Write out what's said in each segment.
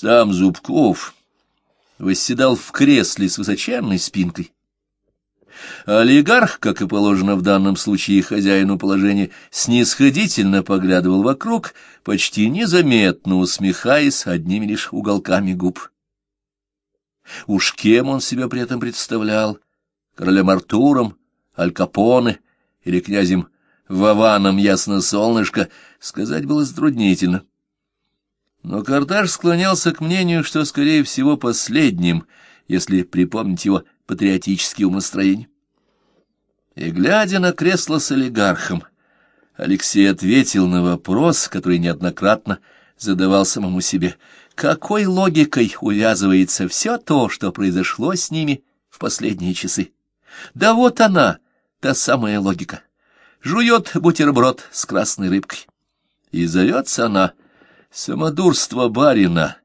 Сам Зубков восседал в кресле с высоченной спинкой. Олигарх, как и положено в данном случае хозяину положения, снисходительно поглядывал вокруг, почти незаметно усмехаясь одними лишь уголками губ. Уж кем он себя при этом представлял? Королем Артуром, Аль Капоне или князем Вованом Ясно Солнышко, сказать было затруднительно. Но Карташ склонялся к мнению, что, скорее всего, последним, если припомнить его патриотические умостроения. И, глядя на кресло с олигархом, Алексей ответил на вопрос, который неоднократно задавал самому себе. Какой логикой увязывается все то, что произошло с ними в последние часы? Да вот она, та самая логика. Жует бутерброд с красной рыбкой. И зовется она самодурство барина.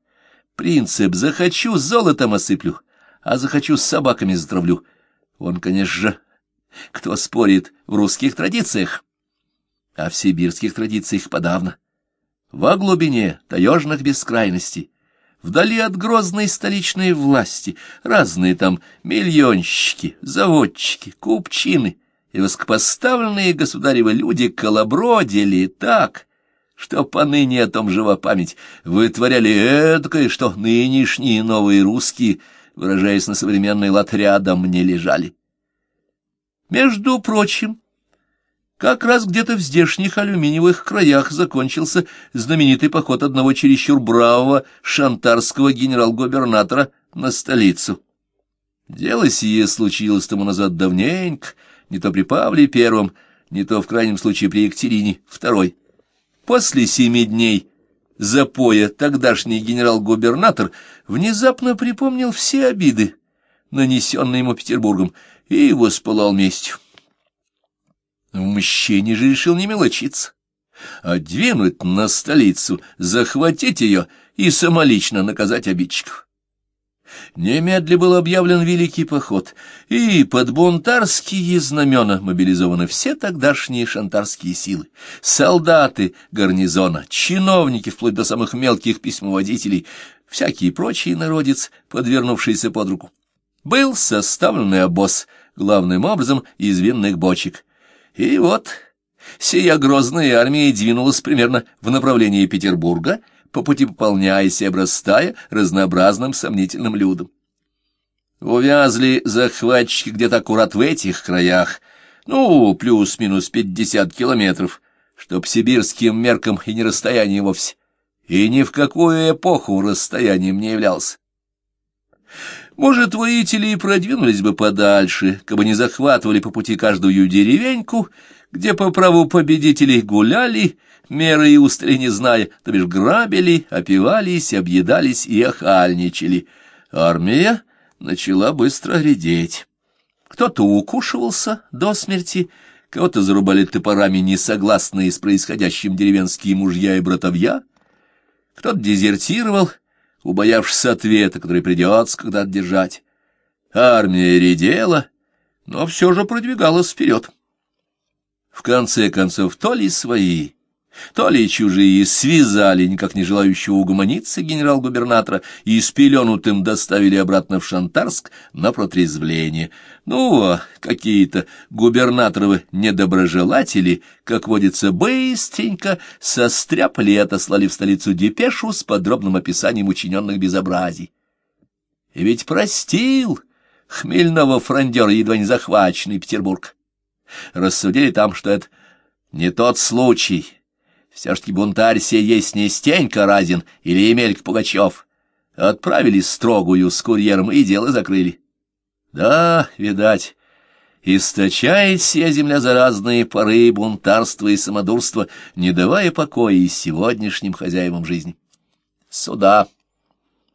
Принцип «захочу, золотом осыплю, а захочу, с собаками затравлю». Он, конечно же, кто спорит в русских традициях, а в сибирских традициях подавно. Во глубине таежных бескрайностей, вдали от грозной столичной власти, разные там миллионщики, заводчики, купчины и воскопоставленные государевы люди колобродили так, что поныне о том жива память, вытворяли эдакое, что нынешние новые русские, выражаясь на современный лад, рядом не лежали. Между прочим, как раз где-то в здешних алюминиевых краях закончился знаменитый поход одного чересчур бравого шантарского генерал-губернатора на столицу. Дело сие случилось тому назад давненько, не то при Павле Первом, не то в крайнем случае при Екатерине Второй. После семи дней запоя тогдашний генерал-губернатор внезапно припомнил все обиды, нанесенные ему Петербургом, и воспылал местью. В мщении же решил не мелочиться, а двинуть на столицу, захватить ее и самолично наказать обидчиков. Немедля был объявлен великий поход, и под бунтарские знамена мобилизованы все тогдашние шантарские силы. Солдаты гарнизона, чиновники, вплоть до самых мелких письмоводителей, всякий прочий народец, подвернувшийся под руку был составленный обоз, главным образом из винных бочек. И вот сия грозная армия двинулась примерно в направлении Петербурга, по пути пополняясь и обрастая разнообразным сомнительным людом. Увязли захватчики где-то аккурат в этих краях, ну, плюс-минус пятьдесят километров, чтоб сибирским меркам и не расстояние вовсе, и ни в какую эпоху расстоянием не являлся. Может, воители и продвинулись бы подальше, как бы не захватывали по пути каждую деревеньку, где по праву победителей гуляли, меры и устали не зная, то бишь грабили, опивались, объедались и охальничали. Армия начала быстро редеть. Кто-то укушивался до смерти, кого-то зарубали топорами несогласные с происходящим деревенские мужья и братовья, кто-то дезертировал, убоявшись ответа, который придется когда-то держать. Армия редела, но все же продвигалась вперед. В конце концов, то ли свои, то ли чужие связали никак не желающего угомониться генерал-губернатора и спеленутым доставили обратно в Шантарск на протрезвление. Ну, а какие-то губернаторовы недоброжелатели, как водится, быстренько состряпали и отослали в столицу депешу с подробным описанием учиненных безобразий. И ведь простил хмельного фрондера, едва не захваченный Петербург. Рассудили там, что это не тот случай, все-таки бунтарь сей есть не Стенька Разин или Емельк Пугачев. Отправили строгую с курьером и дело закрыли. Да, видать, источает сия земля за разные поры бунтарства и самодурства, не давая покоя и сегодняшним хозяевам жизни. Сюда.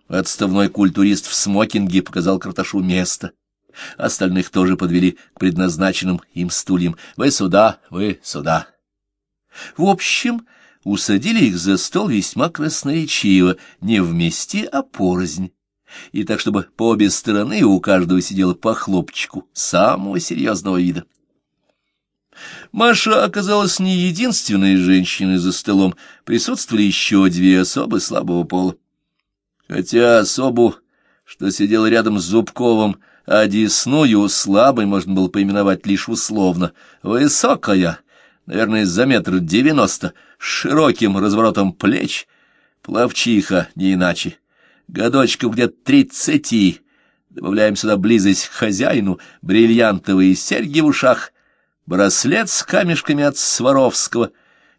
Отставной культурист в смокинге показал Карташу место. Остальных тоже подвели к предназначенным им стульям. Вы сюда, вы сюда. В общем, усадили их за стол весьма красноречиво, не вместе, а порознь. И так, чтобы по обе стороны у каждого сидело по хлопчику самого серьезного вида. Маша оказалась не единственной женщиной за столом, присутствовали еще две особы слабого пола. Хотя особу, что сидел рядом с Зубковым, а десную слабой можно было поименовать лишь условно. Высокая, наверное, за метр девяносто, с широким разворотом плеч, плавчиха не иначе, годочков где-то тридцати, добавляем сюда близость к хозяину, бриллиантовые серьги в ушах, браслет с камешками от Сваровского,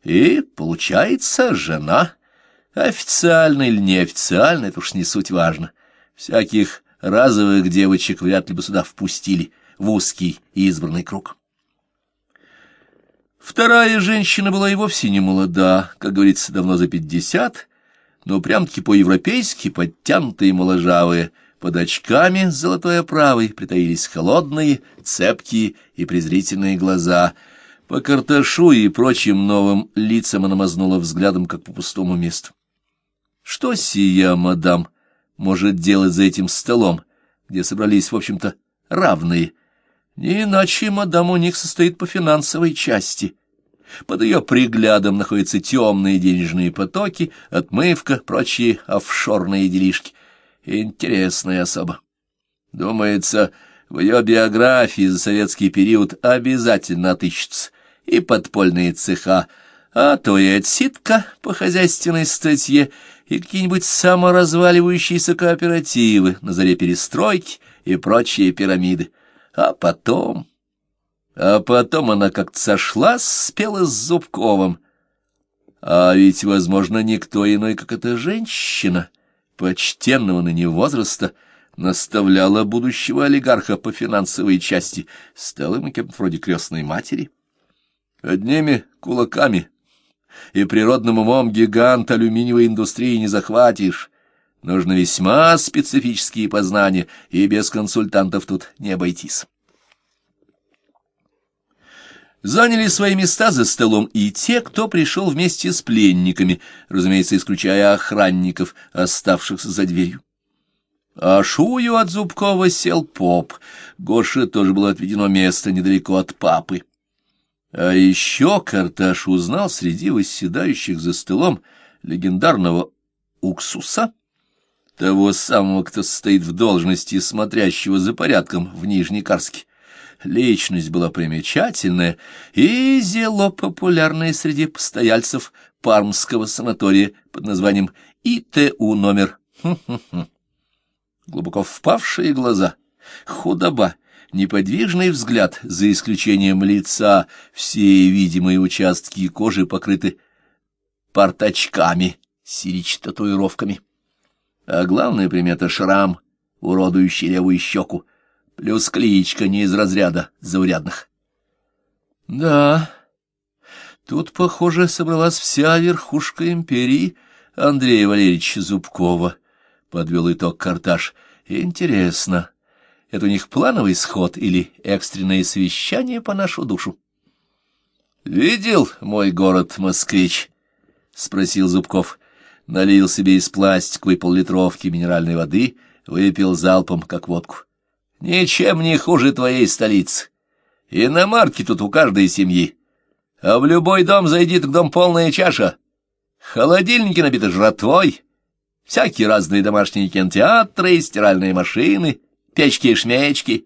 и, получается, жена. Официально или неофициально, это уж не суть важно. Всяких разовых девочек вряд ли бы сюда впустили в узкий избранный круг. Вторая женщина была и вовсе не молода, как говорится, давно за пятьдесят, но прям-таки по-европейски подтянутые моложавые, под очками с золотой оправой притаились холодные, цепкие и презрительные глаза. По карташу и прочим новым лицам она мазнула взглядом, как по пустому месту. Что сия, мадам, может делать за этим столом, где собрались, в общем-то, равные? Не иначе мадам у них состоит по финансовой части. Под ее приглядом находятся темные денежные потоки, отмывка, прочие офшорные делишки. Интересная особа. Думается, в ее биографии за советский период обязательно отыщутся и подпольные цеха, а то и отсидка по хозяйственной статье, и какие-нибудь саморазваливающиеся кооперативы на заре перестройки и прочие пирамиды. А потом... А потом она как-то сошла, спела с Зубковым. А ведь, возможно, никто иной, как эта женщина, почтенного ныне возраста, наставляла будущего олигарха по финансовой части, стала ему кем-то вроде крестной матери. Одними кулаками и природным умом гигант алюминиевой индустрии не захватишь. Нужны весьма специфические познания, и без консультантов тут не обойтись. Заняли свои места за столом и те, кто пришел вместе с пленниками, разумеется, исключая охранников, оставшихся за дверью. А Шую от Зубкова сел поп. Гоше тоже было отведено место недалеко от папы. А еще Карташ узнал среди восседающих за столом легендарного уксуса, того самого, кто стоит в должности смотрящего за порядком в Нижнекарске. Личность была примечательная и зело популярная среди постояльцев пармского санатория под названием ИТУ номер. Глубоко впавшие глаза, худоба, неподвижный взгляд, за исключением лица, все видимые участки кожи покрыты порточками, сирич-татуировками. А главная примета — шрам, уродующий левую щеку, плюс кличка не из разряда заурядных. Да, тут, похоже, собралась вся верхушка империи Андрея Валерьевича Зубкова, — подвел итог Карташ. Интересно, это у них плановый сход или экстренное совещание по нашу душу? — Видел мой город, москвич? — спросил Зубков. Налил себе из пластиковой поллитровки минеральной воды, выпил залпом, как водку. — Ничем не хуже твоей столицы. Иномарки тут у каждой семьи. А в любой дом зайдет к дом полная чаша. Холодильники набиты жратвой, всякие разные домашние кинотеатры и стиральные машины — печки-шмечки.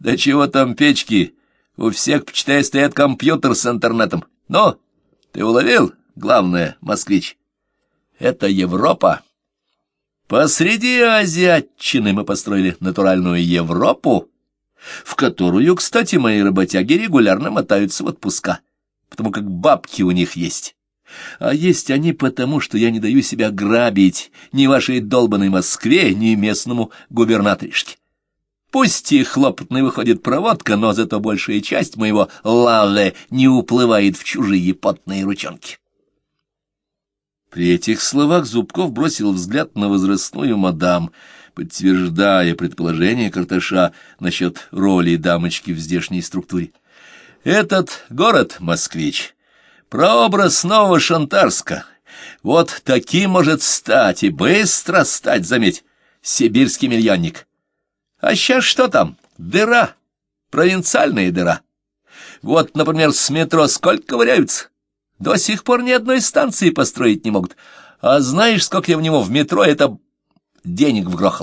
Да чего там печки? У всех, почитай, стоят компьютер с интернетом. Но ты уловил? Главное, москвич. Это Европа. Посреди азиатчины мы построили натуральную Европу, в которую, кстати, мои работяги регулярно мотаются в отпуска, потому как бабки у них есть. А есть они потому, что я не даю себя грабить ни вашей долбанной Москве, ни местному губернаторишке. Пусть и хлопотной выходит проводка, но зато большая часть моего лаве не уплывает в чужие потные ручонки. При этих словах Зубков бросил взгляд на возрастную мадам, подтверждая предположение Карташа насчет роли дамочки в здешней структуре. «Этот город, москвич, прообраз нового Шантарска. Вот таким может стать и быстро стать, заметь, сибирский миллионник». А сейчас что там? Дыра. Провинциальная дыра. Вот, например, с метро сколько ковыряются. До сих пор ни одной станции построить не могут. А знаешь, сколько я в него в метро? Это... денег вгрохал.